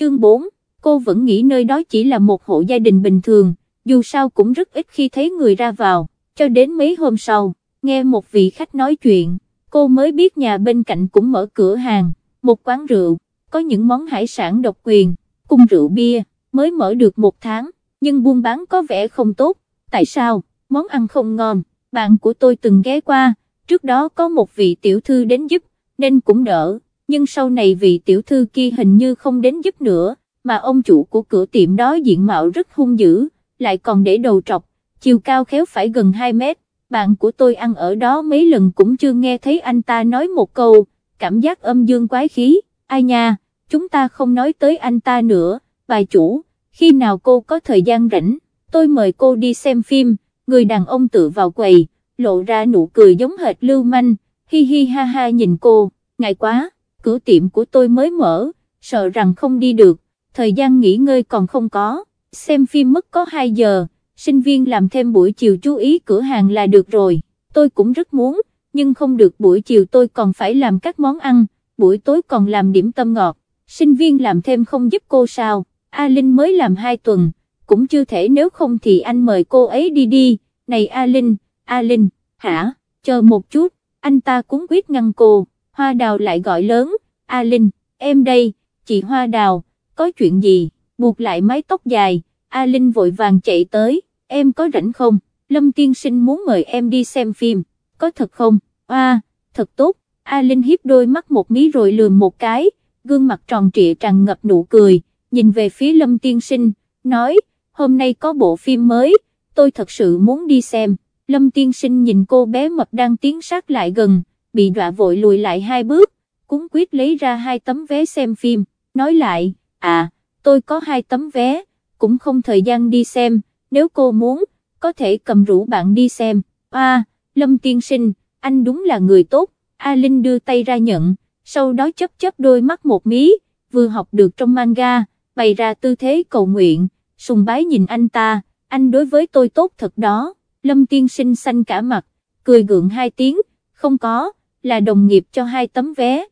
chương 4, cô vẫn nghĩ nơi đó chỉ là một hộ gia đình bình thường, dù sao cũng rất ít khi thấy người ra vào, cho đến mấy hôm sau, nghe một vị khách nói chuyện, cô mới biết nhà bên cạnh cũng mở cửa hàng, một quán rượu, có những món hải sản độc quyền, cùng rượu bia, mới mở được một tháng, nhưng buôn bán có vẻ không tốt, tại sao, món ăn không ngon, bạn của tôi từng ghé qua, trước đó có một vị tiểu thư đến giúp, nên cũng đỡ nhưng sau này vị tiểu thư kia hình như không đến giúp nữa, mà ông chủ của cửa tiệm đó diện mạo rất hung dữ, lại còn để đầu trọc, chiều cao khéo phải gần 2 mét, bạn của tôi ăn ở đó mấy lần cũng chưa nghe thấy anh ta nói một câu, cảm giác âm dương quái khí, ai nha, chúng ta không nói tới anh ta nữa, bà chủ, khi nào cô có thời gian rảnh, tôi mời cô đi xem phim, người đàn ông tự vào quầy, lộ ra nụ cười giống hệt lưu manh, hi hi ha ha nhìn cô, ngại quá cửa tiệm của tôi mới mở, sợ rằng không đi được, thời gian nghỉ ngơi còn không có, xem phim mất có 2 giờ, sinh viên làm thêm buổi chiều chú ý cửa hàng là được rồi, tôi cũng rất muốn, nhưng không được buổi chiều tôi còn phải làm các món ăn, buổi tối còn làm điểm tâm ngọt, sinh viên làm thêm không giúp cô sao, A Linh mới làm 2 tuần, cũng chưa thể nếu không thì anh mời cô ấy đi đi, này A Linh, A Linh, hả, chờ một chút, anh ta cuốn quyết ngăn cô, hoa đào lại gọi lớn, A Linh, em đây, chị Hoa Đào, có chuyện gì, buộc lại mái tóc dài, A Linh vội vàng chạy tới, em có rảnh không, Lâm Tiên Sinh muốn mời em đi xem phim, có thật không, a, à, thật tốt, A Linh hiếp đôi mắt một mí rồi lườm một cái, gương mặt tròn trịa tràn ngập nụ cười, nhìn về phía Lâm Tiên Sinh, nói, hôm nay có bộ phim mới, tôi thật sự muốn đi xem, Lâm Tiên Sinh nhìn cô bé mập đang tiến sát lại gần, bị đọa vội lùi lại hai bước, cuốn quyết lấy ra hai tấm vé xem phim, nói lại, à, tôi có hai tấm vé, cũng không thời gian đi xem, nếu cô muốn, có thể cầm rủ bạn đi xem, à, Lâm Tiên Sinh, anh đúng là người tốt, A Linh đưa tay ra nhận, sau đó chấp chấp đôi mắt một mí, vừa học được trong manga, bày ra tư thế cầu nguyện, sùng bái nhìn anh ta, anh đối với tôi tốt thật đó, Lâm Tiên Sinh xanh cả mặt, cười gượng hai tiếng, không có, là đồng nghiệp cho hai tấm vé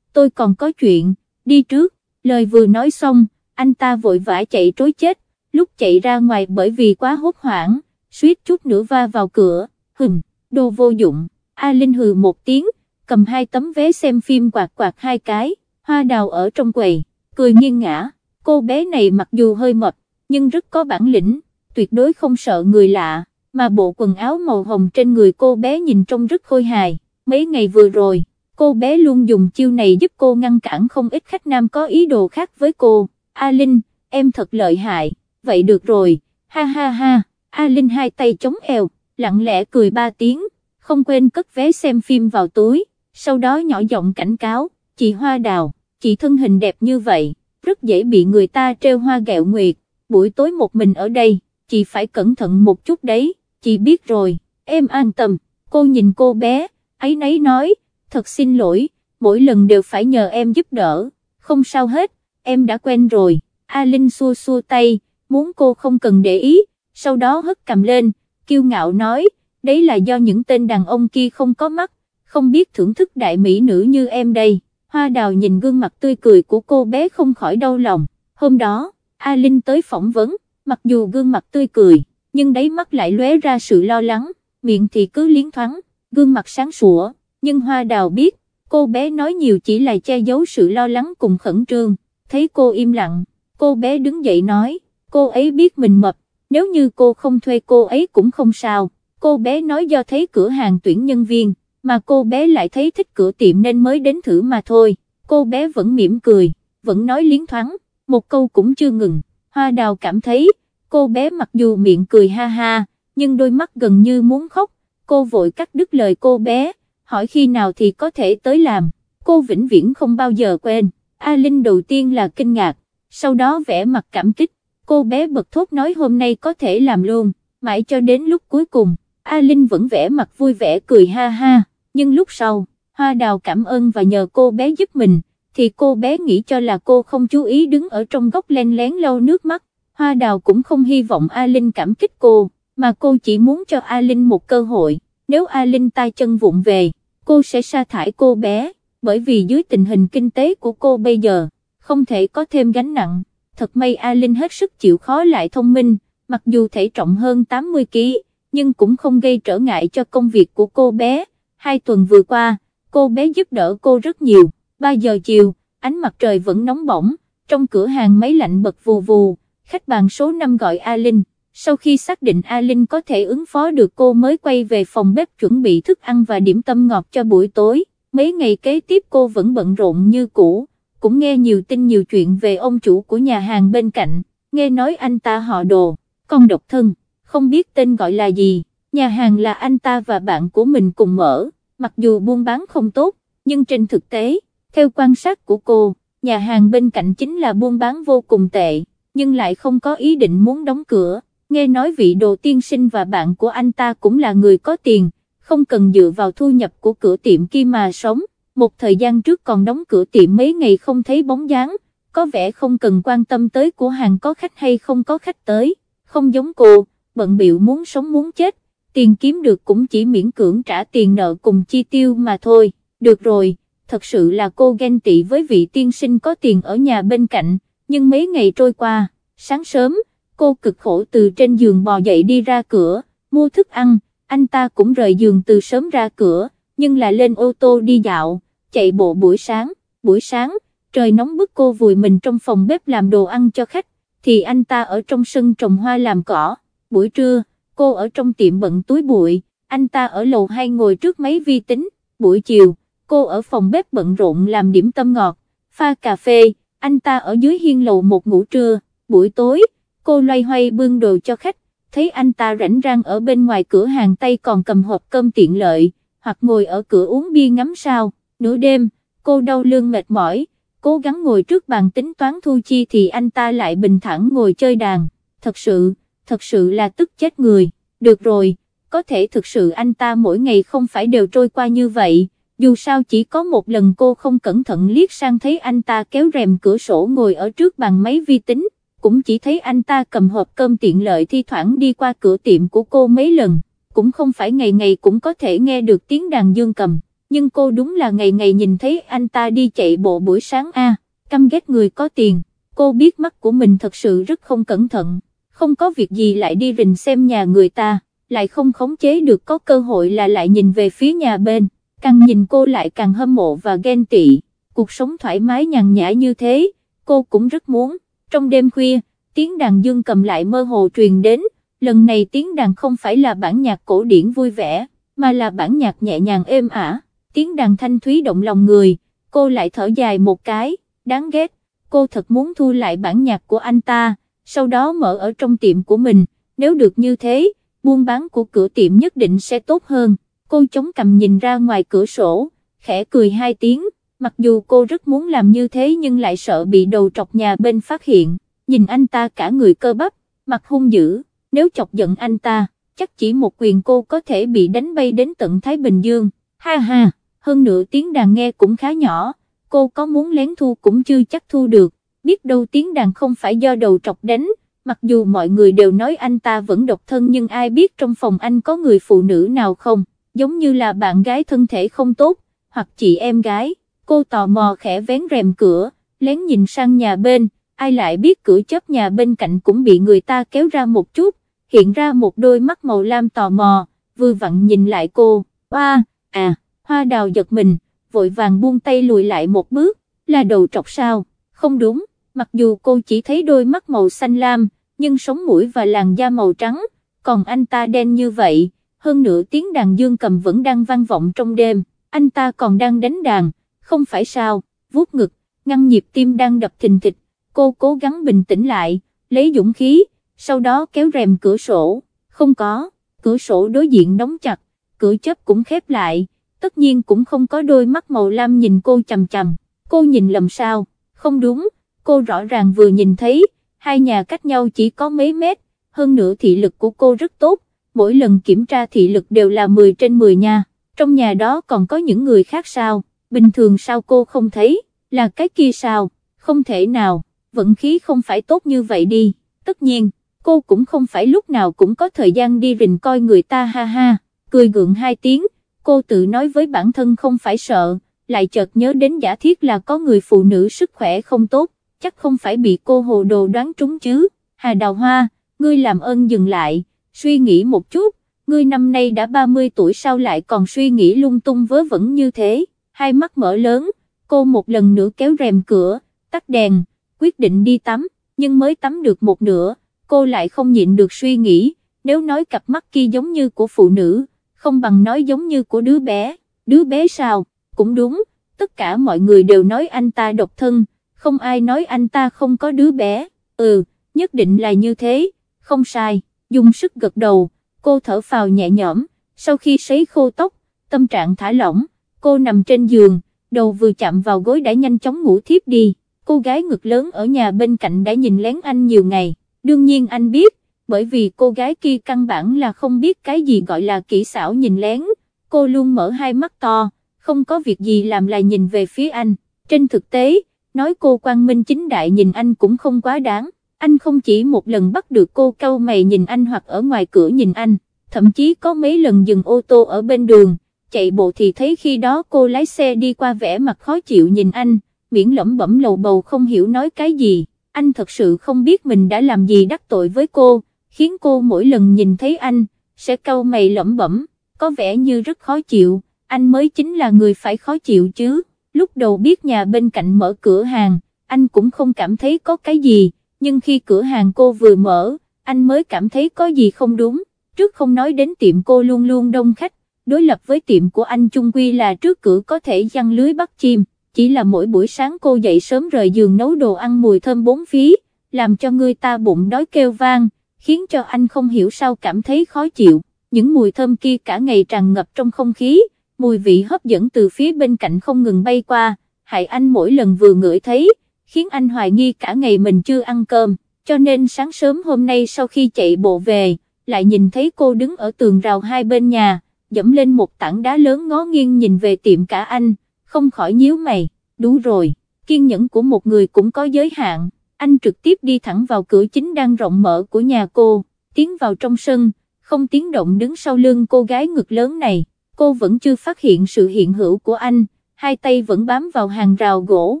tôi còn có chuyện, đi trước, lời vừa nói xong, anh ta vội vã chạy trối chết, lúc chạy ra ngoài bởi vì quá hốt hoảng, suýt chút nữa va vào cửa, hừm, đồ vô dụng, A Linh hừ một tiếng, cầm hai tấm vé xem phim quạt quạt hai cái, hoa đào ở trong quầy, cười nghiêng ngã, cô bé này mặc dù hơi mập, nhưng rất có bản lĩnh, tuyệt đối không sợ người lạ, mà bộ quần áo màu hồng trên người cô bé nhìn trông rất khôi hài, mấy ngày vừa rồi cô bé luôn dùng chiêu này giúp cô ngăn cản không ít khách nam có ý đồ khác với cô, A Linh, em thật lợi hại, vậy được rồi, ha ha ha, A Linh hai tay chống eo, lặng lẽ cười ba tiếng, không quên cất vé xem phim vào túi, sau đó nhỏ giọng cảnh cáo, chị Hoa Đào, chị thân hình đẹp như vậy, rất dễ bị người ta treo hoa gẹo nguyệt, buổi tối một mình ở đây, chị phải cẩn thận một chút đấy, chị biết rồi, em an tâm, cô nhìn cô bé, ấy nấy nói, thật xin lỗi, mỗi lần đều phải nhờ em giúp đỡ, không sao hết, em đã quen rồi, A Linh xua xua tay, muốn cô không cần để ý, sau đó hất cầm lên, kiêu ngạo nói, đấy là do những tên đàn ông kia không có mắt, không biết thưởng thức đại mỹ nữ như em đây, hoa đào nhìn gương mặt tươi cười của cô bé không khỏi đau lòng, hôm đó, A Linh tới phỏng vấn, mặc dù gương mặt tươi cười, nhưng đáy mắt lại lóe ra sự lo lắng, miệng thì cứ liến thoáng, gương mặt sáng sủa nhưng hoa đào biết, cô bé nói nhiều chỉ là che giấu sự lo lắng cùng khẩn trương, thấy cô im lặng, cô bé đứng dậy nói, cô ấy biết mình mập, nếu như cô không thuê cô ấy cũng không sao, cô bé nói do thấy cửa hàng tuyển nhân viên, mà cô bé lại thấy thích cửa tiệm nên mới đến thử mà thôi, cô bé vẫn mỉm cười, vẫn nói liến thoáng, một câu cũng chưa ngừng, hoa đào cảm thấy, cô bé mặc dù miệng cười ha ha, nhưng đôi mắt gần như muốn khóc, cô vội cắt đứt lời cô bé, hỏi khi nào thì có thể tới làm, cô vĩnh viễn không bao giờ quên, A Linh đầu tiên là kinh ngạc, sau đó vẽ mặt cảm kích, cô bé bật thốt nói hôm nay có thể làm luôn, mãi cho đến lúc cuối cùng, A Linh vẫn vẽ mặt vui vẻ cười ha ha, nhưng lúc sau, Hoa Đào cảm ơn và nhờ cô bé giúp mình, thì cô bé nghĩ cho là cô không chú ý đứng ở trong góc len lén lau nước mắt, Hoa Đào cũng không hy vọng A Linh cảm kích cô, mà cô chỉ muốn cho A Linh một cơ hội, nếu A Linh tay chân vụng về, cô sẽ sa thải cô bé, bởi vì dưới tình hình kinh tế của cô bây giờ, không thể có thêm gánh nặng, thật may A Linh hết sức chịu khó lại thông minh, mặc dù thể trọng hơn 80kg, nhưng cũng không gây trở ngại cho công việc của cô bé, hai tuần vừa qua, cô bé giúp đỡ cô rất nhiều, 3 giờ chiều, ánh mặt trời vẫn nóng bỏng, trong cửa hàng máy lạnh bật vù vù, khách bàn số 5 gọi A Linh sau khi xác định A Linh có thể ứng phó được cô mới quay về phòng bếp chuẩn bị thức ăn và điểm tâm ngọt cho buổi tối, mấy ngày kế tiếp cô vẫn bận rộn như cũ, cũng nghe nhiều tin nhiều chuyện về ông chủ của nhà hàng bên cạnh, nghe nói anh ta họ đồ, con độc thân, không biết tên gọi là gì, nhà hàng là anh ta và bạn của mình cùng mở, mặc dù buôn bán không tốt, nhưng trên thực tế, theo quan sát của cô, nhà hàng bên cạnh chính là buôn bán vô cùng tệ, nhưng lại không có ý định muốn đóng cửa nghe nói vị đồ tiên sinh và bạn của anh ta cũng là người có tiền, không cần dựa vào thu nhập của cửa tiệm kia mà sống, một thời gian trước còn đóng cửa tiệm mấy ngày không thấy bóng dáng, có vẻ không cần quan tâm tới của hàng có khách hay không có khách tới, không giống cô, bận biệu muốn sống muốn chết, tiền kiếm được cũng chỉ miễn cưỡng trả tiền nợ cùng chi tiêu mà thôi, được rồi, thật sự là cô ghen tị với vị tiên sinh có tiền ở nhà bên cạnh, nhưng mấy ngày trôi qua, sáng sớm, cô cực khổ từ trên giường bò dậy đi ra cửa, mua thức ăn, anh ta cũng rời giường từ sớm ra cửa, nhưng là lên ô tô đi dạo, chạy bộ buổi sáng, buổi sáng, trời nóng bức cô vùi mình trong phòng bếp làm đồ ăn cho khách, thì anh ta ở trong sân trồng hoa làm cỏ, buổi trưa, cô ở trong tiệm bận túi bụi, anh ta ở lầu 2 ngồi trước máy vi tính, buổi chiều, cô ở phòng bếp bận rộn làm điểm tâm ngọt, pha cà phê, anh ta ở dưới hiên lầu một ngủ trưa, buổi tối, cô loay hoay bưng đồ cho khách, thấy anh ta rảnh rang ở bên ngoài cửa hàng tay còn cầm hộp cơm tiện lợi, hoặc ngồi ở cửa uống bia ngắm sao, nửa đêm, cô đau lưng mệt mỏi, cố gắng ngồi trước bàn tính toán thu chi thì anh ta lại bình thản ngồi chơi đàn, thật sự, thật sự là tức chết người, được rồi, có thể thực sự anh ta mỗi ngày không phải đều trôi qua như vậy, dù sao chỉ có một lần cô không cẩn thận liếc sang thấy anh ta kéo rèm cửa sổ ngồi ở trước bàn máy vi tính, cũng chỉ thấy anh ta cầm hộp cơm tiện lợi thi thoảng đi qua cửa tiệm của cô mấy lần, cũng không phải ngày ngày cũng có thể nghe được tiếng đàn dương cầm, nhưng cô đúng là ngày ngày nhìn thấy anh ta đi chạy bộ buổi sáng a, căm ghét người có tiền, cô biết mắt của mình thật sự rất không cẩn thận, không có việc gì lại đi rình xem nhà người ta, lại không khống chế được có cơ hội là lại nhìn về phía nhà bên, càng nhìn cô lại càng hâm mộ và ghen tị, cuộc sống thoải mái nhàn nhã như thế, cô cũng rất muốn trong đêm khuya, tiếng đàn dương cầm lại mơ hồ truyền đến, lần này tiếng đàn không phải là bản nhạc cổ điển vui vẻ, mà là bản nhạc nhẹ nhàng êm ả, tiếng đàn thanh thúy động lòng người, cô lại thở dài một cái, đáng ghét, cô thật muốn thu lại bản nhạc của anh ta, sau đó mở ở trong tiệm của mình, nếu được như thế, buôn bán của cửa tiệm nhất định sẽ tốt hơn, cô chống cầm nhìn ra ngoài cửa sổ, khẽ cười hai tiếng, mặc dù cô rất muốn làm như thế nhưng lại sợ bị đầu trọc nhà bên phát hiện, nhìn anh ta cả người cơ bắp, mặt hung dữ, nếu chọc giận anh ta, chắc chỉ một quyền cô có thể bị đánh bay đến tận Thái Bình Dương, ha ha, hơn nữa tiếng đàn nghe cũng khá nhỏ, cô có muốn lén thu cũng chưa chắc thu được, biết đâu tiếng đàn không phải do đầu trọc đánh, mặc dù mọi người đều nói anh ta vẫn độc thân nhưng ai biết trong phòng anh có người phụ nữ nào không, giống như là bạn gái thân thể không tốt, hoặc chị em gái cô tò mò khẽ vén rèm cửa, lén nhìn sang nhà bên, ai lại biết cửa chớp nhà bên cạnh cũng bị người ta kéo ra một chút, hiện ra một đôi mắt màu lam tò mò, vừa vặn nhìn lại cô, oa, à, hoa đào giật mình, vội vàng buông tay lùi lại một bước, là đầu trọc sao, không đúng, mặc dù cô chỉ thấy đôi mắt màu xanh lam, nhưng sống mũi và làn da màu trắng, còn anh ta đen như vậy, hơn nữa tiếng đàn dương cầm vẫn đang vang vọng trong đêm, anh ta còn đang đánh đàn, không phải sao, vuốt ngực, ngăn nhịp tim đang đập thình thịch, cô cố gắng bình tĩnh lại, lấy dũng khí, sau đó kéo rèm cửa sổ, không có, cửa sổ đối diện đóng chặt, cửa chớp cũng khép lại, tất nhiên cũng không có đôi mắt màu lam nhìn cô chầm chầm, cô nhìn lầm sao, không đúng, cô rõ ràng vừa nhìn thấy, hai nhà cách nhau chỉ có mấy mét, hơn nữa thị lực của cô rất tốt, mỗi lần kiểm tra thị lực đều là 10 trên 10 nha, trong nhà đó còn có những người khác sao bình thường sao cô không thấy, là cái kia sao, không thể nào, vận khí không phải tốt như vậy đi, tất nhiên, cô cũng không phải lúc nào cũng có thời gian đi rình coi người ta ha ha, cười gượng hai tiếng, cô tự nói với bản thân không phải sợ, lại chợt nhớ đến giả thiết là có người phụ nữ sức khỏe không tốt, chắc không phải bị cô hồ đồ đoán trúng chứ, Hà Đào Hoa, ngươi làm ơn dừng lại, suy nghĩ một chút, ngươi năm nay đã 30 tuổi sao lại còn suy nghĩ lung tung vớ vẩn như thế hai mắt mở lớn, cô một lần nữa kéo rèm cửa, tắt đèn, quyết định đi tắm, nhưng mới tắm được một nửa, cô lại không nhịn được suy nghĩ, nếu nói cặp mắt kia giống như của phụ nữ, không bằng nói giống như của đứa bé, đứa bé sao, cũng đúng, tất cả mọi người đều nói anh ta độc thân, không ai nói anh ta không có đứa bé, ừ, nhất định là như thế, không sai, dùng sức gật đầu, cô thở phào nhẹ nhõm, sau khi sấy khô tóc, tâm trạng thả lỏng cô nằm trên giường, đầu vừa chạm vào gối đã nhanh chóng ngủ thiếp đi, cô gái ngực lớn ở nhà bên cạnh đã nhìn lén anh nhiều ngày, đương nhiên anh biết, bởi vì cô gái kia căn bản là không biết cái gì gọi là kỹ xảo nhìn lén, cô luôn mở hai mắt to, không có việc gì làm là nhìn về phía anh, trên thực tế, nói cô quang minh chính đại nhìn anh cũng không quá đáng, anh không chỉ một lần bắt được cô câu mày nhìn anh hoặc ở ngoài cửa nhìn anh, thậm chí có mấy lần dừng ô tô ở bên đường, chạy bộ thì thấy khi đó cô lái xe đi qua vẻ mặt khó chịu nhìn anh, miệng lẩm bẩm lầu bầu không hiểu nói cái gì, anh thật sự không biết mình đã làm gì đắc tội với cô, khiến cô mỗi lần nhìn thấy anh, sẽ cau mày lẩm bẩm, có vẻ như rất khó chịu, anh mới chính là người phải khó chịu chứ, lúc đầu biết nhà bên cạnh mở cửa hàng, anh cũng không cảm thấy có cái gì, nhưng khi cửa hàng cô vừa mở, anh mới cảm thấy có gì không đúng, trước không nói đến tiệm cô luôn luôn đông khách, đối lập với tiệm của anh Trung Quy là trước cửa có thể giăng lưới bắt chim, chỉ là mỗi buổi sáng cô dậy sớm rời giường nấu đồ ăn mùi thơm bốn phía, làm cho người ta bụng đói kêu vang, khiến cho anh không hiểu sao cảm thấy khó chịu, những mùi thơm kia cả ngày tràn ngập trong không khí, mùi vị hấp dẫn từ phía bên cạnh không ngừng bay qua, hại anh mỗi lần vừa ngửi thấy, khiến anh hoài nghi cả ngày mình chưa ăn cơm, cho nên sáng sớm hôm nay sau khi chạy bộ về, lại nhìn thấy cô đứng ở tường rào hai bên nhà, dẫm lên một tảng đá lớn ngó nghiêng nhìn về tiệm cả anh, không khỏi nhíu mày, đủ rồi, kiên nhẫn của một người cũng có giới hạn, anh trực tiếp đi thẳng vào cửa chính đang rộng mở của nhà cô, tiến vào trong sân, không tiếng động đứng sau lưng cô gái ngực lớn này, cô vẫn chưa phát hiện sự hiện hữu của anh, hai tay vẫn bám vào hàng rào gỗ,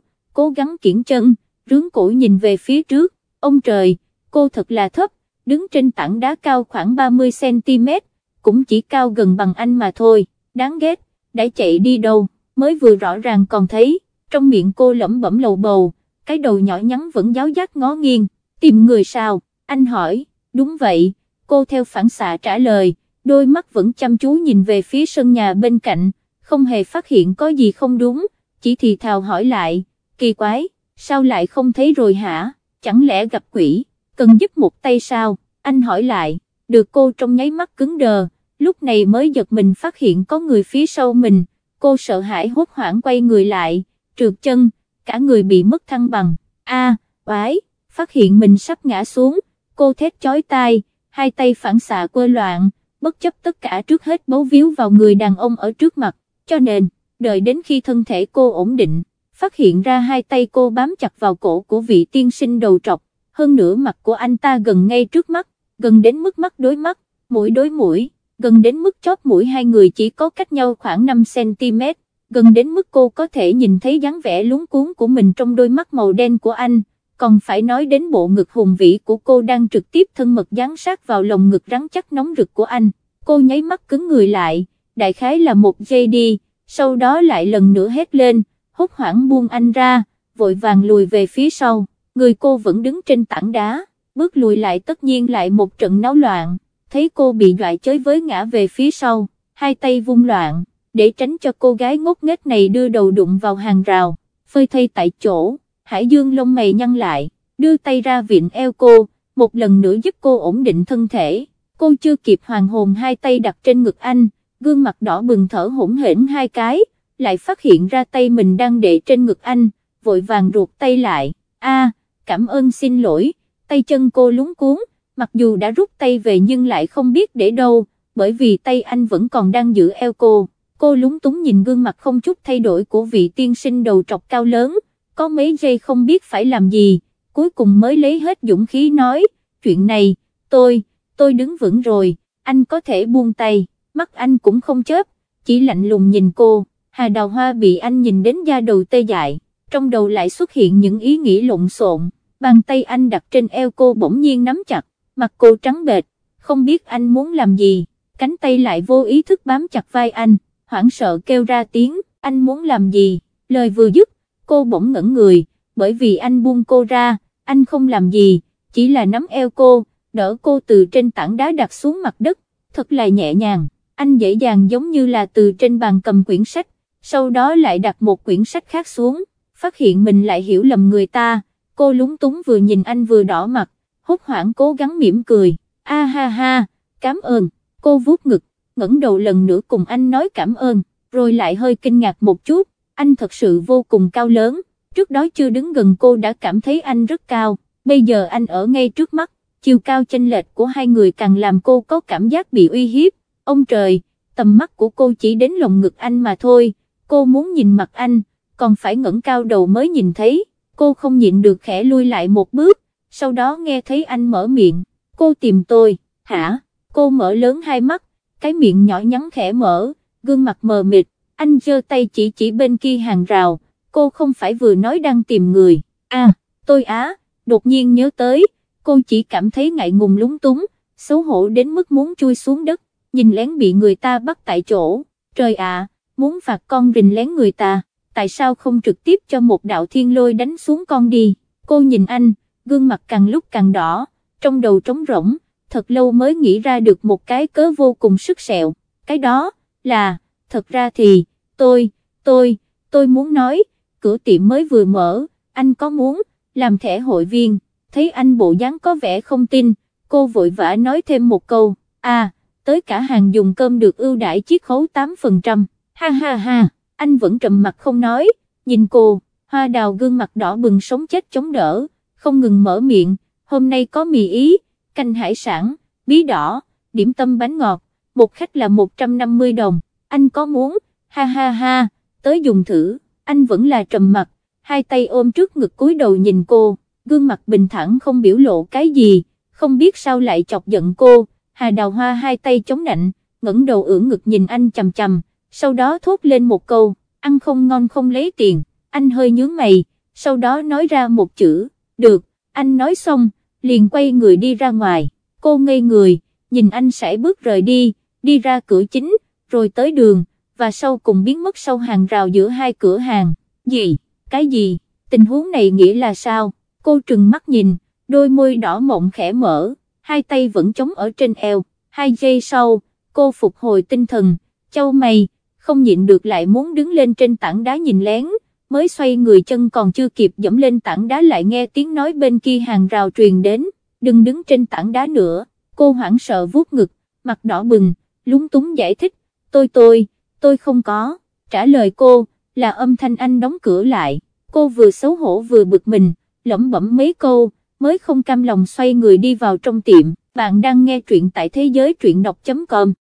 cố gắng kiển chân, rướng cổ nhìn về phía trước, ông trời, cô thật là thấp, đứng trên tảng đá cao khoảng 30cm, cũng chỉ cao gần bằng anh mà thôi, đáng ghét, đã chạy đi đâu, mới vừa rõ ràng còn thấy, trong miệng cô lẩm bẩm lầu bầu, cái đầu nhỏ nhắn vẫn giáo giác ngó nghiêng, tìm người sao, anh hỏi, đúng vậy, cô theo phản xạ trả lời, đôi mắt vẫn chăm chú nhìn về phía sân nhà bên cạnh, không hề phát hiện có gì không đúng, chỉ thì thào hỏi lại, kỳ quái, sao lại không thấy rồi hả, chẳng lẽ gặp quỷ, cần giúp một tay sao, anh hỏi lại, được cô trong nháy mắt cứng đờ, lúc này mới giật mình phát hiện có người phía sau mình, cô sợ hãi hốt hoảng quay người lại, trượt chân, cả người bị mất thăng bằng, a, quái phát hiện mình sắp ngã xuống, cô thét chói tai, hai tay phản xạ quơ loạn, bất chấp tất cả trước hết bấu víu vào người đàn ông ở trước mặt, cho nên, đợi đến khi thân thể cô ổn định, phát hiện ra hai tay cô bám chặt vào cổ của vị tiên sinh đầu trọc, hơn nữa mặt của anh ta gần ngay trước mắt, gần đến mức mắt đối mắt, mũi đối mũi gần đến mức chóp mũi hai người chỉ có cách nhau khoảng 5cm, gần đến mức cô có thể nhìn thấy dáng vẻ lúng cuốn của mình trong đôi mắt màu đen của anh, còn phải nói đến bộ ngực hùng vĩ của cô đang trực tiếp thân mật dán sát vào lồng ngực rắn chắc nóng rực của anh, cô nháy mắt cứng người lại, đại khái là một giây đi, sau đó lại lần nữa hét lên, hốt hoảng buông anh ra, vội vàng lùi về phía sau, người cô vẫn đứng trên tảng đá, bước lùi lại tất nhiên lại một trận náo loạn thấy cô bị dọa chới với ngã về phía sau, hai tay vung loạn, để tránh cho cô gái ngốc nghếch này đưa đầu đụng vào hàng rào, phơi thay tại chỗ, Hải Dương lông mày nhăn lại, đưa tay ra viện eo cô, một lần nữa giúp cô ổn định thân thể, cô chưa kịp hoàng hồn hai tay đặt trên ngực anh, gương mặt đỏ bừng thở hổn hển hai cái, lại phát hiện ra tay mình đang để trên ngực anh, vội vàng ruột tay lại, a cảm ơn xin lỗi, tay chân cô lúng cuốn, mặc dù đã rút tay về nhưng lại không biết để đâu, bởi vì tay anh vẫn còn đang giữ eo cô. Cô lúng túng nhìn gương mặt không chút thay đổi của vị tiên sinh đầu trọc cao lớn, có mấy giây không biết phải làm gì, cuối cùng mới lấy hết dũng khí nói, chuyện này, tôi, tôi đứng vững rồi, anh có thể buông tay, mắt anh cũng không chớp, chỉ lạnh lùng nhìn cô, Hà Đào Hoa bị anh nhìn đến da đầu tê dại, trong đầu lại xuất hiện những ý nghĩ lộn xộn, bàn tay anh đặt trên eo cô bỗng nhiên nắm chặt, mặt cô trắng bệch, không biết anh muốn làm gì, cánh tay lại vô ý thức bám chặt vai anh, hoảng sợ kêu ra tiếng, anh muốn làm gì, lời vừa dứt, cô bỗng ngẩn người, bởi vì anh buông cô ra, anh không làm gì, chỉ là nắm eo cô, đỡ cô từ trên tảng đá đặt xuống mặt đất, thật là nhẹ nhàng, anh dễ dàng giống như là từ trên bàn cầm quyển sách, sau đó lại đặt một quyển sách khác xuống, phát hiện mình lại hiểu lầm người ta, cô lúng túng vừa nhìn anh vừa đỏ mặt, hốt hoảng cố gắng mỉm cười, a ha ha, cảm ơn, cô vuốt ngực, ngẩng đầu lần nữa cùng anh nói cảm ơn, rồi lại hơi kinh ngạc một chút, anh thật sự vô cùng cao lớn, trước đó chưa đứng gần cô đã cảm thấy anh rất cao, bây giờ anh ở ngay trước mắt, chiều cao chênh lệch của hai người càng làm cô có cảm giác bị uy hiếp, ông trời, tầm mắt của cô chỉ đến lồng ngực anh mà thôi, cô muốn nhìn mặt anh, còn phải ngẩng cao đầu mới nhìn thấy, cô không nhịn được khẽ lui lại một bước, sau đó nghe thấy anh mở miệng, cô tìm tôi, hả, cô mở lớn hai mắt, cái miệng nhỏ nhắn khẽ mở, gương mặt mờ mịt, anh giơ tay chỉ chỉ bên kia hàng rào, cô không phải vừa nói đang tìm người, à, tôi á, đột nhiên nhớ tới, cô chỉ cảm thấy ngại ngùng lúng túng, xấu hổ đến mức muốn chui xuống đất, nhìn lén bị người ta bắt tại chỗ, trời ạ, muốn phạt con rình lén người ta, tại sao không trực tiếp cho một đạo thiên lôi đánh xuống con đi, cô nhìn anh, gương mặt càng lúc càng đỏ, trong đầu trống rỗng, thật lâu mới nghĩ ra được một cái cớ vô cùng sức sẹo, cái đó, là, thật ra thì, tôi, tôi, tôi muốn nói, cửa tiệm mới vừa mở, anh có muốn, làm thẻ hội viên, thấy anh bộ dáng có vẻ không tin, cô vội vã nói thêm một câu, à, tới cả hàng dùng cơm được ưu đãi chiết khấu 8%, ha ha ha, anh vẫn trầm mặt không nói, nhìn cô, hoa đào gương mặt đỏ bừng sống chết chống đỡ, không ngừng mở miệng, hôm nay có mì ý, canh hải sản, bí đỏ, điểm tâm bánh ngọt, một khách là 150 đồng, anh có muốn, ha ha ha, tới dùng thử, anh vẫn là trầm mặt, hai tay ôm trước ngực cúi đầu nhìn cô, gương mặt bình thản không biểu lộ cái gì, không biết sao lại chọc giận cô, Hà Đào Hoa hai tay chống nạnh, ngẩng đầu ưỡn ngực nhìn anh chầm chầm, sau đó thốt lên một câu, ăn không ngon không lấy tiền, anh hơi nhướng mày, sau đó nói ra một chữ, được, anh nói xong, liền quay người đi ra ngoài, cô ngây người, nhìn anh sải bước rời đi, đi ra cửa chính, rồi tới đường, và sau cùng biến mất sau hàng rào giữa hai cửa hàng. Gì, cái gì, tình huống này nghĩa là sao, cô trừng mắt nhìn, đôi môi đỏ mộng khẽ mở, hai tay vẫn chống ở trên eo, hai giây sau, cô phục hồi tinh thần, châu mày, không nhịn được lại muốn đứng lên trên tảng đá nhìn lén mới xoay người chân còn chưa kịp dẫm lên tảng đá lại nghe tiếng nói bên kia hàng rào truyền đến, đừng đứng trên tảng đá nữa, cô hoảng sợ vuốt ngực, mặt đỏ bừng, lúng túng giải thích, tôi tôi, tôi không có, trả lời cô, là âm thanh anh đóng cửa lại, cô vừa xấu hổ vừa bực mình, lẩm bẩm mấy câu, mới không cam lòng xoay người đi vào trong tiệm, bạn đang nghe truyện tại thế giới truyện đọc.com